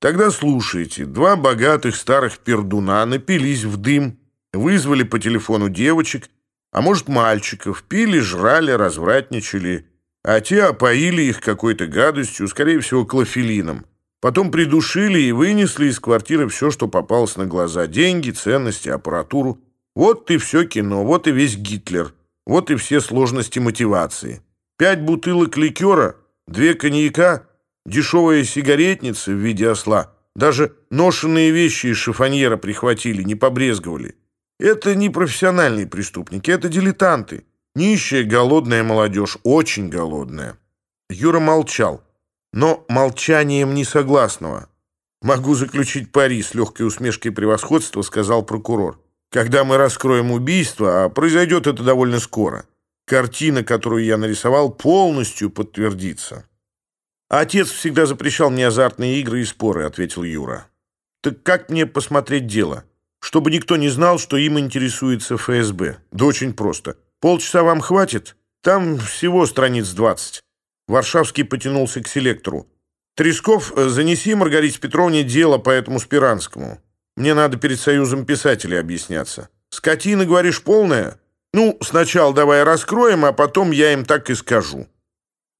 Тогда слушайте. Два богатых старых пердуна напились в дым, вызвали по телефону девочек, а может, мальчиков, пили, жрали, развратничали, а те опоили их какой-то гадостью, скорее всего, клофелином. Потом придушили и вынесли из квартиры все, что попалось на глаза. Деньги, ценности, аппаратуру. Вот и все кино, вот и весь Гитлер, вот и все сложности мотивации. Пять бутылок ликера, две коньяка — Дешевая сигаретница в виде осла, даже ношенные вещи из шифоньера прихватили, не побрезговали. Это не профессиональные преступники, это дилетанты. Нищая, голодная молодежь, очень голодная. Юра молчал, но молчанием не согласного. «Могу заключить пари с легкой усмешкой превосходства», — сказал прокурор. «Когда мы раскроем убийство, а произойдет это довольно скоро, картина, которую я нарисовал, полностью подтвердится». «Отец всегда запрещал мне азартные игры и споры», — ответил Юра. «Так как мне посмотреть дело?» чтобы никто не знал, что им интересуется ФСБ. Да очень просто. Полчаса вам хватит? Там всего страниц 20. Варшавский потянулся к селектору. «Тресков, э, занеси Маргарите Петровне дело по этому Спиранскому. Мне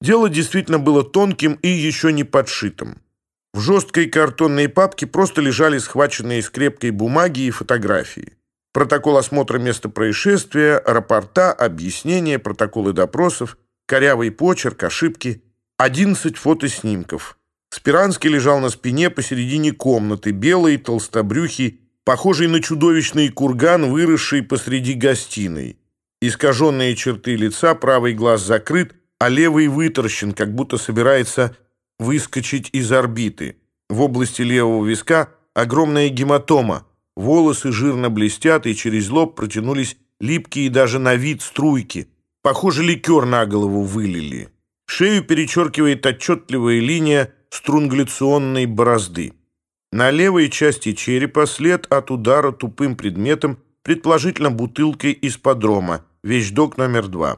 надо перед Союзом писателей объясняться. Скотина, говоришь, полная? Ну, сначала давай раскроем, а потом я им так и скажу». Дело действительно было тонким и еще не подшитым. В жесткой картонной папке просто лежали схваченные скрепкой бумаги и фотографии. Протокол осмотра места происшествия, рапорта, объяснения, протоколы допросов, корявый почерк, ошибки. 11 фотоснимков. Спиранский лежал на спине посередине комнаты, белый, толстобрюхий, похожий на чудовищный курган, выросший посреди гостиной. Искаженные черты лица, правый глаз закрыт, а А левый выторщен, как будто собирается выскочить из орбиты. В области левого виска огромная гематома. Волосы жирно блестят, и через лоб протянулись липкие даже на вид струйки. Похоже, ликер на голову вылили. Шею перечеркивает отчетливая линия струнгаляционной борозды. На левой части черепа след от удара тупым предметом, предположительно бутылкой из подрома, вещдок номер два.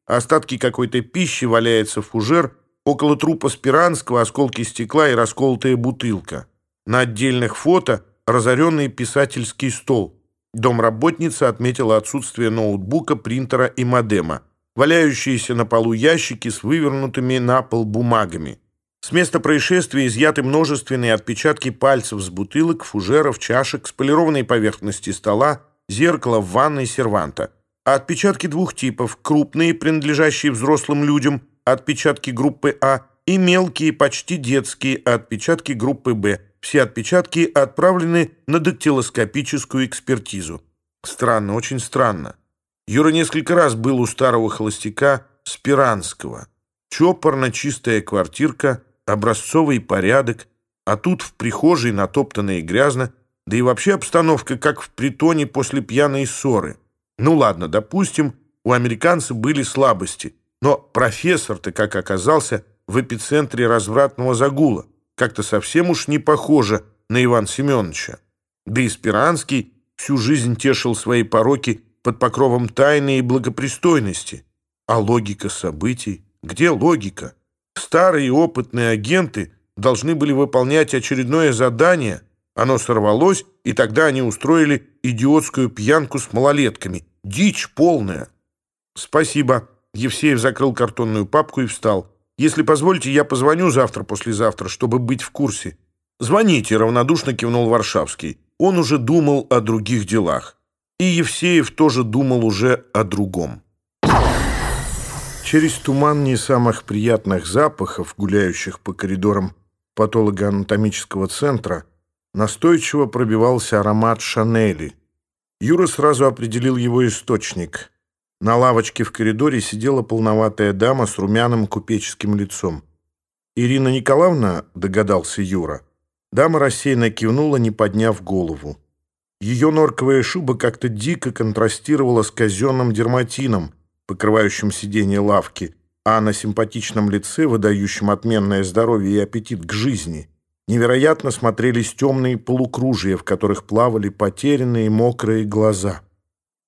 Борозда на шее предположительно оставлена сетевым шнуром от телевизора. Вещдок номер 4. Скрюченная фигурка у выхода из гостиной носков. Невероятно худой, с выпирающим позвоночником и лопатками, словно узник Освенцима. Лежит на боку, колени подтянуты к груди, как будто спит. На крупном плане видно, что в шею глубоко врезался черный шнур от видеомагнитофона. Вещдок номер 5. На полу разбросаны диски, Остатки какой-то пищи валяется фужер, около трупа Спиранского осколки стекла и расколотая бутылка. На отдельных фото разоренный писательский стол. Домработница отметила отсутствие ноутбука, принтера и модема. Валяющиеся на полу ящики с вывернутыми на пол бумагами. С места происшествия изъяты множественные отпечатки пальцев с бутылок, фужеров, чашек, с полированной поверхности стола, зеркала в ванной серванта – Отпечатки двух типов. Крупные, принадлежащие взрослым людям, отпечатки группы А, и мелкие, почти детские, отпечатки группы Б. Все отпечатки отправлены на дактилоскопическую экспертизу. Странно, очень странно. Юра несколько раз был у старого холостяка Спиранского. Чопорно чистая квартирка, образцовый порядок, а тут в прихожей натоптано и грязно, да и вообще обстановка, как в притоне после пьяной ссоры. Ну ладно, допустим, у американца были слабости, но профессор-то, как оказался, в эпицентре развратного загула. Как-то совсем уж не похоже на Ивана Семеновича. Да и Спиранский всю жизнь тешил свои пороки под покровом тайны и благопристойности. А логика событий? Где логика? Старые опытные агенты должны были выполнять очередное задание. Оно сорвалось, и тогда они устроили идиотскую пьянку с малолетками – Дичь полная. Спасибо. Евсеев закрыл картонную папку и встал. Если позволите, я позвоню завтра-послезавтра, чтобы быть в курсе. Звоните, равнодушно кивнул Варшавский. Он уже думал о других делах. И Евсеев тоже думал уже о другом. Через туман не самых приятных запахов, гуляющих по коридорам патологоанатомического центра, настойчиво пробивался аромат Шанели – Юра сразу определил его источник. На лавочке в коридоре сидела полноватая дама с румяным купеческим лицом. «Ирина Николаевна?» — догадался Юра. Дама рассеянно кивнула, не подняв голову. Ее норковая шуба как-то дико контрастировала с казенным дерматином, покрывающим сиденье лавки, а на симпатичном лице, выдающем отменное здоровье и аппетит к жизни, невероятно смотрелись темные полукружия, в которых плавали потерянные мокрые глаза.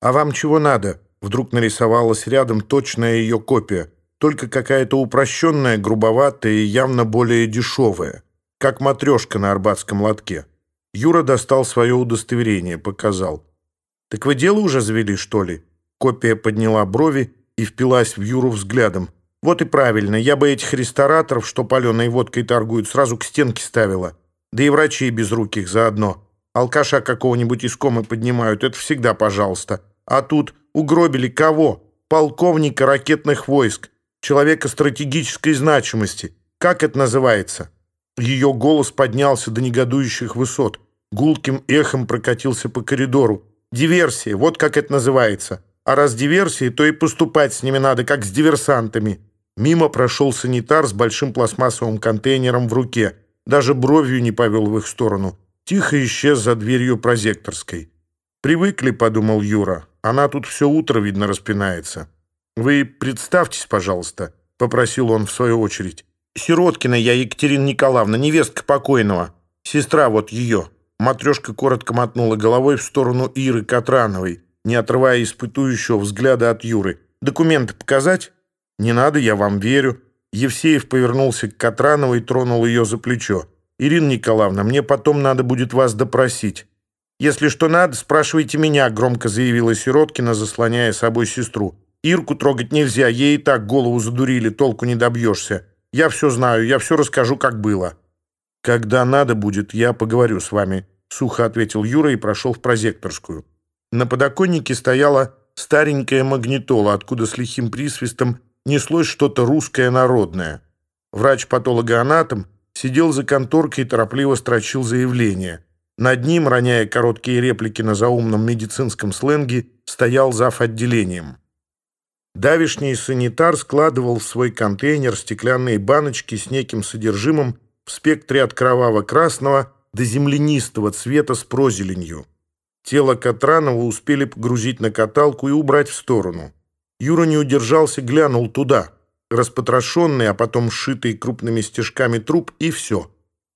«А вам чего надо?» Вдруг нарисовалась рядом точная ее копия, только какая-то упрощенная, грубоватая и явно более дешевая, как матрешка на арбатском лотке. Юра достал свое удостоверение, показал. «Так вы дело уже завели, что ли?» Копия подняла брови и впилась в Юру взглядом. «Вот и правильно, я бы этих рестораторов, что паленой водкой торгуют, сразу к стенке ставила. Да и врачей безруких заодно. Алкаша какого-нибудь из комы поднимают, это всегда пожалуйста. А тут угробили кого? Полковника ракетных войск, человека стратегической значимости. Как это называется?» Ее голос поднялся до негодующих высот. Гулким эхом прокатился по коридору. «Диверсия, вот как это называется. А раз диверсии, то и поступать с ними надо, как с диверсантами». Мимо прошел санитар с большим пластмассовым контейнером в руке. Даже бровью не повел в их сторону. Тихо исчез за дверью прозекторской. «Привыкли», — подумал Юра. «Она тут все утро, видно, распинается». «Вы представьтесь, пожалуйста», — попросил он в свою очередь. «Сироткина я, Екатерина Николаевна, невестка покойного. Сестра вот ее». Матрешка коротко мотнула головой в сторону Иры Катрановой, не отрывая испытующего взгляда от Юры. «Документы показать?» Не надо, я вам верю». Евсеев повернулся к Катрановой и тронул ее за плечо. «Ирина Николаевна, мне потом надо будет вас допросить». «Если что надо, спрашивайте меня», — громко заявила Сироткина, заслоняя собой сестру. «Ирку трогать нельзя, ей и так голову задурили, толку не добьешься. Я все знаю, я все расскажу, как было». «Когда надо будет, я поговорю с вами», — сухо ответил Юра и прошел в прозекторскую. На подоконнике стояла старенькая магнитола, откуда с лихим присвистом неслось что-то русское народное. Врач-патологоанатом сидел за конторкой и торопливо строчил заявление. Над ним, роняя короткие реплики на заумном медицинском сленге, стоял зав. отделением. Давишний санитар складывал в свой контейнер стеклянные баночки с неким содержимым в спектре от кроваво-красного до землянистого цвета с прозеленью. Тело Катранова успели погрузить на каталку и убрать в сторону. Юра не удержался, глянул туда. Распотрошенный, а потом сшитый крупными стежками труп, и все.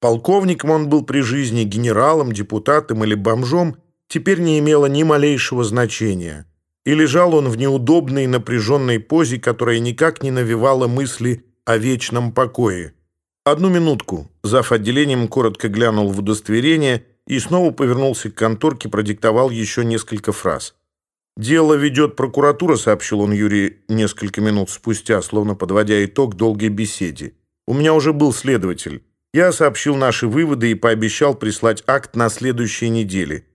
Полковником он был при жизни, генералом, депутатом или бомжом, теперь не имело ни малейшего значения. И лежал он в неудобной напряженной позе, которая никак не навевала мысли о вечном покое. «Одну минутку», — зав. отделением коротко глянул в удостоверение и снова повернулся к конторке, продиктовал еще несколько фраз — «Дело ведет прокуратура», — сообщил он Юрий несколько минут спустя, словно подводя итог долгой беседе. «У меня уже был следователь. Я сообщил наши выводы и пообещал прислать акт на следующей неделе.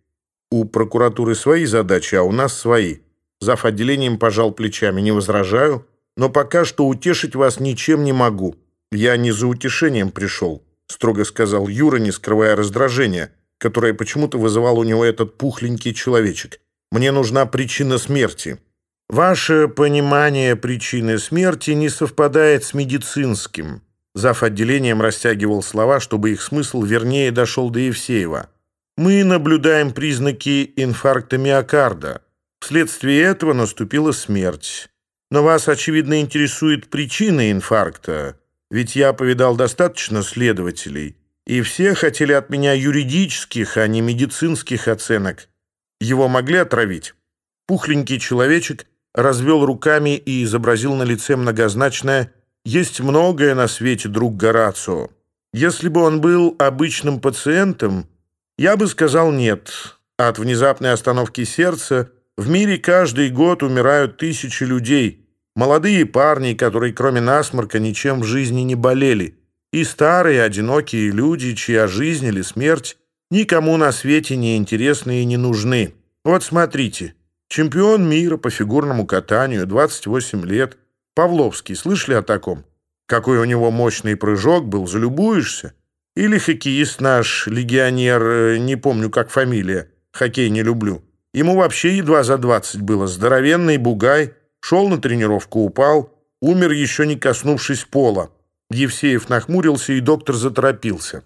У прокуратуры свои задачи, а у нас свои. Зав. отделением пожал плечами. «Не возражаю, но пока что утешить вас ничем не могу. Я не за утешением пришел», — строго сказал Юра, не скрывая раздражения, которое почему-то вызывал у него этот пухленький человечек. Мне нужна причина смерти. Ваше понимание причины смерти не совпадает с медицинским. Зав. отделением растягивал слова, чтобы их смысл вернее дошел до Евсеева. Мы наблюдаем признаки инфаркта миокарда. Вследствие этого наступила смерть. Но вас, очевидно, интересует причина инфаркта, ведь я повидал достаточно следователей, и все хотели от меня юридических, а не медицинских оценок – его могли отравить? Пухленький человечек развел руками и изобразил на лице многозначное «Есть многое на свете, друг Горацио. Если бы он был обычным пациентом, я бы сказал нет. От внезапной остановки сердца в мире каждый год умирают тысячи людей, молодые парни, которые кроме насморка ничем в жизни не болели, и старые, одинокие люди, чья жизнь или смерть никому на свете не интересны и не нужны. Вот смотрите, чемпион мира по фигурному катанию, 28 лет, Павловский, слышали о таком? Какой у него мощный прыжок был, залюбуешься? Или хоккеист наш, легионер, э, не помню как фамилия, хоккей не люблю. Ему вообще едва за 20 было, здоровенный бугай, шел на тренировку, упал, умер еще не коснувшись пола. Евсеев нахмурился, и доктор заторопился.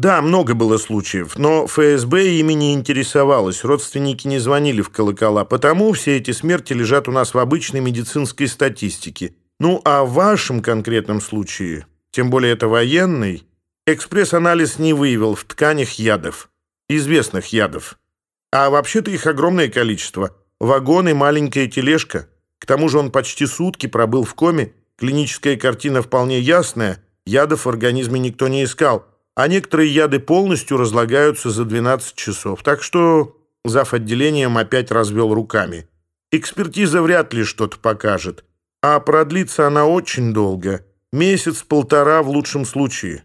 Да, много было случаев, но ФСБ ими не интересовалось, родственники не звонили в колокола, потому все эти смерти лежат у нас в обычной медицинской статистике. Ну, а в вашем конкретном случае, тем более это военный, экспресс-анализ не выявил в тканях ядов, известных ядов. А вообще-то их огромное количество. Вагон и маленькая тележка. К тому же он почти сутки пробыл в коме, клиническая картина вполне ясная, ядов в организме никто не искал а некоторые яды полностью разлагаются за 12 часов. Так что зав. отделением опять развел руками. Экспертиза вряд ли что-то покажет, а продлится она очень долго. Месяц-полтора в лучшем случае.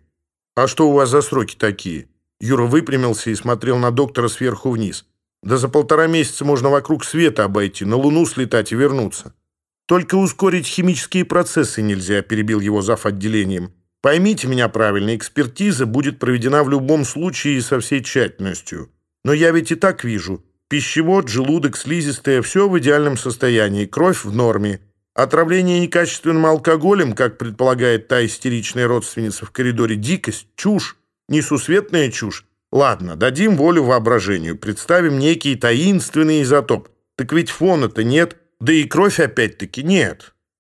А что у вас за сроки такие? Юра выпрямился и смотрел на доктора сверху вниз. Да за полтора месяца можно вокруг света обойти, на Луну слетать и вернуться. Только ускорить химические процессы нельзя, перебил его зав. отделением. Поймите меня правильно, экспертиза будет проведена в любом случае и со всей тщательностью. Но я ведь и так вижу. Пищевод, желудок, слизистая – все в идеальном состоянии, кровь в норме. Отравление некачественным алкоголем, как предполагает та истеричная родственница в коридоре, дикость, чушь, несусветная чушь. Ладно, дадим волю воображению, представим некий таинственный изотоп. Так ведь фона-то нет, да и кровь опять-таки нет».